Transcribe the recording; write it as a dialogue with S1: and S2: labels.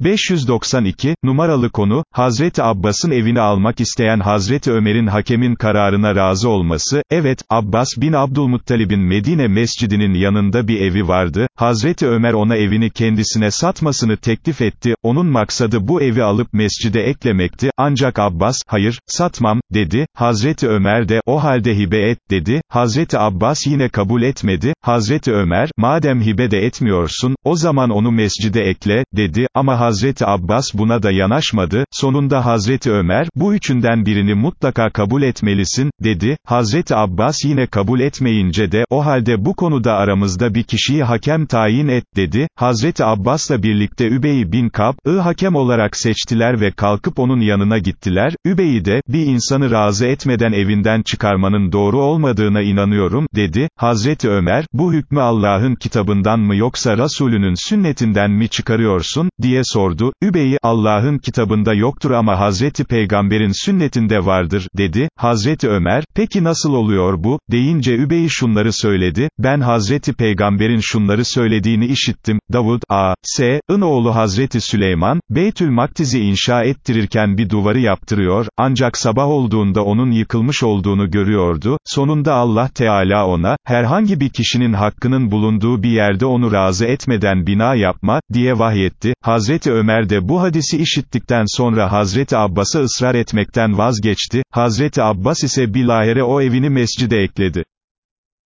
S1: 592, numaralı konu, Hazreti Abbas'ın evini almak isteyen Hazreti Ömer'in hakemin kararına razı olması, evet, Abbas bin Abdülmuttalib'in Medine mescidinin yanında bir evi vardı, Hazreti Ömer ona evini kendisine satmasını teklif etti, onun maksadı bu evi alıp mescide eklemekti, ancak Abbas, hayır, satmam, dedi, Hazreti Ömer de, o halde hibe et, dedi, Hazreti Abbas yine kabul etmedi, Hazreti Ömer, madem hibe de etmiyorsun, o zaman onu mescide ekle, dedi, ama Hazreti Abbas buna da yanaşmadı, sonunda Hazreti Ömer, bu üçünden birini mutlaka kabul etmelisin, dedi, Hazreti Abbas yine kabul etmeyince de, o halde bu konuda aramızda bir kişiyi hakem tayin et, dedi, Hazreti Abbas'la birlikte Übey bin Kab'ı hakem olarak seçtiler ve kalkıp onun yanına gittiler, Übey'i de, bir insanı razı etmeden evinden çıkarmanın doğru olmadığına inanıyorum, dedi, Hazreti Ömer, bu hükmü Allah'ın kitabından mı yoksa Resulünün sünnetinden mi çıkarıyorsun, diye sordu, Übey'i, Allah'ın kitabında yoktur ama Hazreti Peygamber'in sünnetinde vardır, dedi, Hazreti Ömer, peki nasıl oluyor bu, deyince Übey şunları söyledi, ben Hazreti Peygamber'in şunları söylediğini işittim, Davud, A. S. ın oğlu Hazreti Süleyman, Beytül Maktiz'i inşa ettirirken bir duvarı yaptırıyor, ancak sabah olduğunda onun yıkılmış olduğunu görüyordu, sonunda Allah Teala ona, herhangi bir kişinin hakkının bulunduğu bir yerde onu razı etmeden bina yapma, diye vahyetti, Hazreti Ömer de bu hadisi işittikten sonra Hazreti Abbas'a ısrar etmekten vazgeçti, Hazreti Abbas ise bilahare o evini mescide ekledi.